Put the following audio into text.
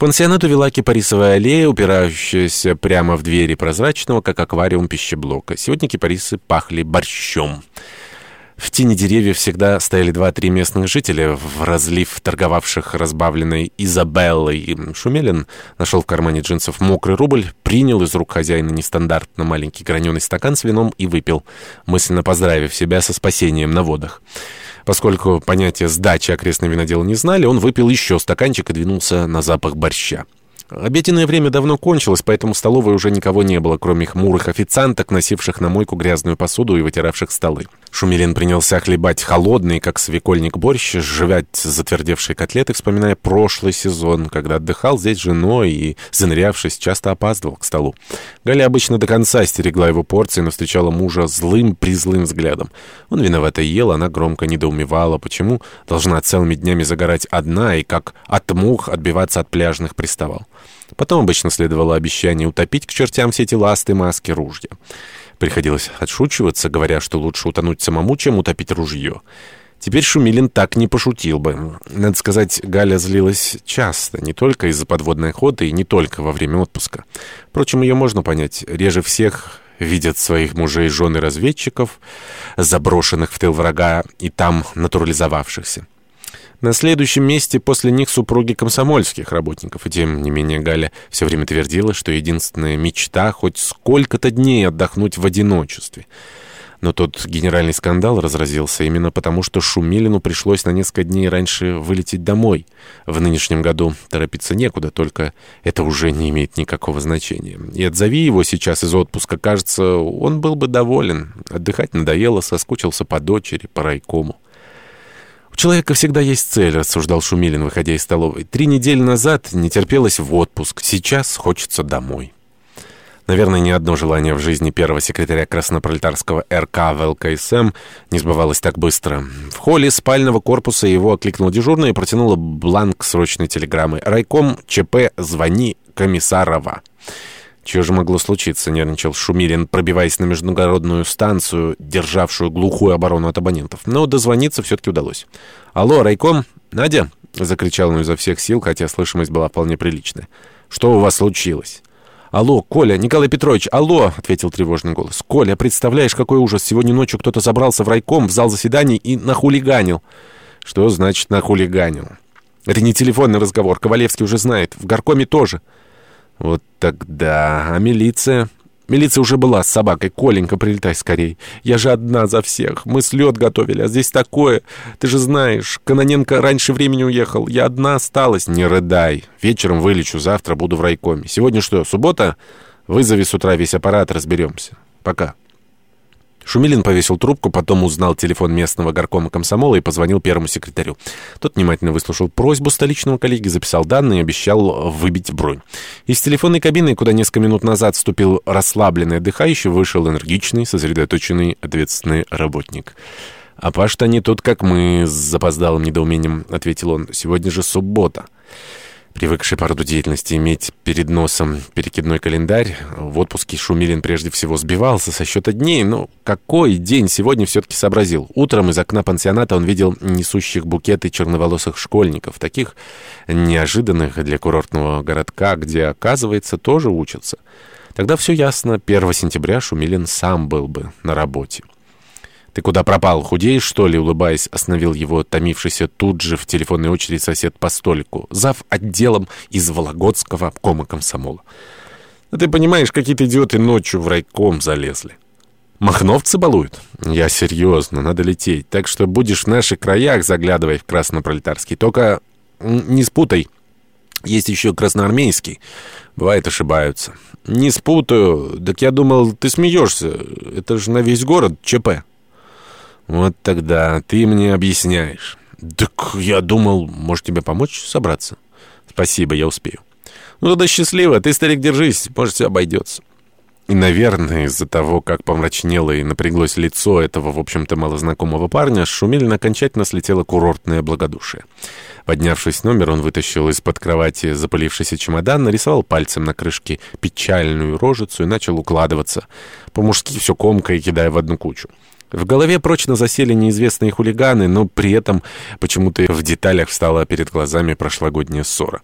пансионату вела кипарисовая аллея, упирающаяся прямо в двери прозрачного, как аквариум пищеблока. Сегодня кипарисы пахли борщом. В тени деревьев всегда стояли два-три местных жителя, в разлив торговавших разбавленной Изабеллой. Шумелин нашел в кармане джинсов мокрый рубль, принял из рук хозяина нестандартно маленький граненый стакан с вином и выпил, мысленно поздравив себя со спасением на водах. Поскольку понятие «сдачи» окрестные винодел не знали, он выпил еще стаканчик и двинулся на запах борща. Обеденное время давно кончилось, поэтому в столовой уже никого не было, кроме хмурых официанток, носивших на мойку грязную посуду и вытиравших столы. Шумилин принялся хлебать холодный, как свекольник борщ, жевать затвердевшие котлеты, вспоминая прошлый сезон, когда отдыхал здесь с женой и, занырявшись, часто опаздывал к столу. Галя обычно до конца стерегла его порции, но встречала мужа злым-призлым взглядом. Он виновато ел, она громко недоумевала, почему должна целыми днями загорать одна и как от мух отбиваться от пляжных приставал. Потом обычно следовало обещание утопить к чертям все эти ласты, маски, ружья. Приходилось отшучиваться, говоря, что лучше утонуть самому, чем утопить ружье. Теперь Шумилин так не пошутил бы. Надо сказать, Галя злилась часто, не только из-за подводной охоты и не только во время отпуска. Впрочем, ее можно понять. Реже всех видят своих мужей жены разведчиков, заброшенных в тыл врага и там натурализовавшихся. На следующем месте после них супруги комсомольских работников, и тем не менее Галя все время твердила, что единственная мечта хоть сколько-то дней отдохнуть в одиночестве. Но тот генеральный скандал разразился именно потому, что Шумилину пришлось на несколько дней раньше вылететь домой. В нынешнем году торопиться некуда, только это уже не имеет никакого значения. И отзови его сейчас из отпуска, кажется, он был бы доволен. Отдыхать надоело, соскучился по дочери, по райкому. «У человека всегда есть цель», — рассуждал Шумилин, выходя из столовой. «Три недели назад не терпелось в отпуск, сейчас хочется домой». Наверное, ни одно желание в жизни первого секретаря краснопролетарского РК в ЛКСМ не сбывалось так быстро. В холле спального корпуса его окликнула дежурная и протянула бланк срочной телеграммы. «Райком ЧП, звони Комиссарова». Чего же могло случиться, нервничал Шумилин, пробиваясь на международную станцию, державшую глухую оборону от абонентов. Но дозвониться все-таки удалось. «Алло, райком? Надя?» — закричал он изо всех сил, хотя слышимость была вполне приличная. «Что у вас случилось?» «Алло, Коля, Николай Петрович, алло!» — ответил тревожный голос. «Коля, представляешь, какой ужас! Сегодня ночью кто-то забрался в райком, в зал заседаний и нахулиганил». «Что значит нахулиганил?» «Это не телефонный разговор, Ковалевский уже знает. В горкоме тоже». Вот тогда... А милиция? Милиция уже была с собакой. Коленька, прилетай скорей. Я же одна за всех. Мы слет готовили, а здесь такое. Ты же знаешь, Каноненко раньше времени уехал. Я одна осталась. Не рыдай. Вечером вылечу, завтра буду в райкоме. Сегодня что, суббота? Вызови с утра весь аппарат, разберемся. Пока. Шумилин повесил трубку, потом узнал телефон местного горкома комсомола и позвонил первому секретарю. Тот внимательно выслушал просьбу столичного коллеги, записал данные и обещал выбить бронь. Из телефонной кабины, куда несколько минут назад вступил расслабленный отдыхающий, вышел энергичный, сосредоточенный, ответственный работник. «А Паш-то не тут, как мы», — с запоздалым недоумением ответил он. «Сегодня же суббота». Привыкший по роду деятельности иметь перед носом перекидной календарь, в отпуске Шумилин прежде всего сбивался со счета дней, но какой день сегодня все-таки сообразил. Утром из окна пансионата он видел несущих букеты черноволосых школьников, таких неожиданных для курортного городка, где, оказывается, тоже учатся. Тогда все ясно, 1 сентября Шумилин сам был бы на работе. «Ты куда пропал? Худеешь, что ли?» Улыбаясь, остановил его томившийся тут же в телефонной очереди сосед по столику. Зав. отделом из Вологодского обкома комсомола. «Да ты понимаешь, какие-то идиоты ночью в райком залезли». «Махновцы балуют?» «Я серьезно, надо лететь. Так что будешь в наших краях, заглядывай в краснопролетарский. Только не спутай. Есть еще красноармейский. Бывает, ошибаются». «Не спутаю. Так я думал, ты смеешься. Это же на весь город ЧП». «Вот тогда ты мне объясняешь». «Так я думал, может тебе помочь собраться?» «Спасибо, я успею». «Ну тогда счастливо, ты, старик, держись, может, все обойдется». И, наверное, из-за того, как помрачнело и напряглось лицо этого, в общем-то, малознакомого парня, Шумилин окончательно слетело курортное благодушие. Поднявшись в номер, он вытащил из-под кровати запылившийся чемодан, нарисовал пальцем на крышке печальную рожицу и начал укладываться. По-мужски все комкой кидая в одну кучу. В голове прочно засели неизвестные хулиганы, но при этом почему-то в деталях встала перед глазами прошлогодняя ссора.